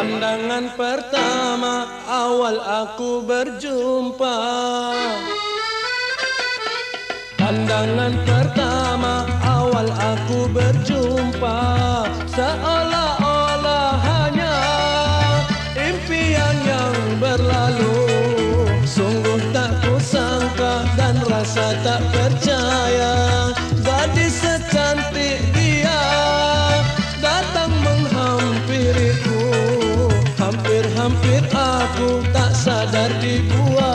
Pandangan pertama awal aku berjumpa. Pandangan pertama awal aku berjumpa tak sadar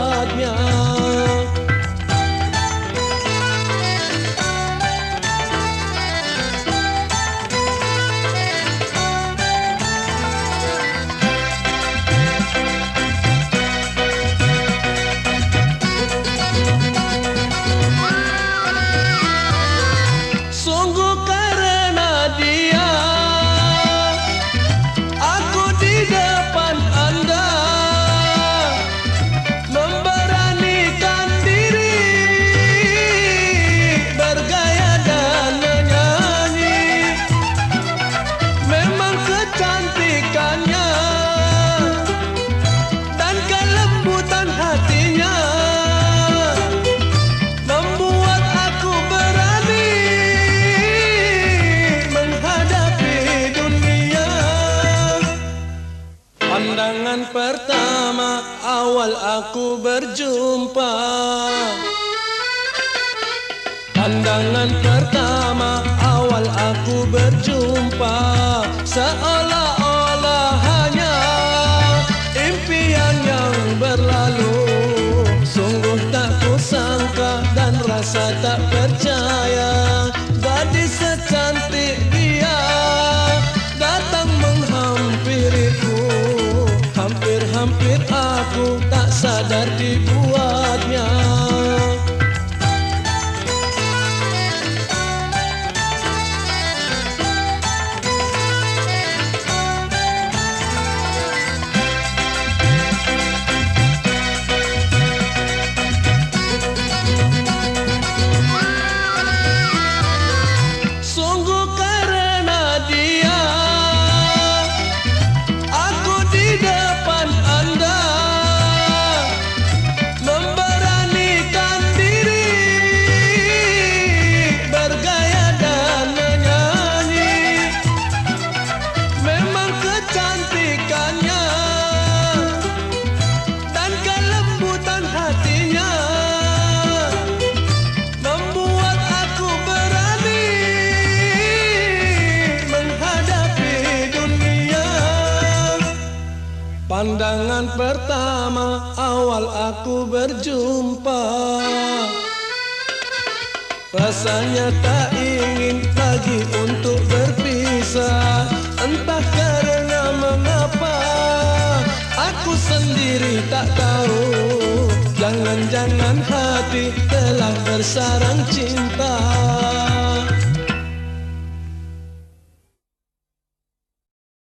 Pandangan pertama awal aku berjumpa. Pandangan pertama awal aku berjumpa. Seolah-olah hanya impian yang berlalu. Sungguh tak kusangka dan rasa tak percaya Pandangan pertama awal aku berjumpa. Rasanya tak ingin lagi untuk berpisah. Entah karena mengapa Aku sendiri tak tahu. Jangan-jangan hati telah bersarang cinta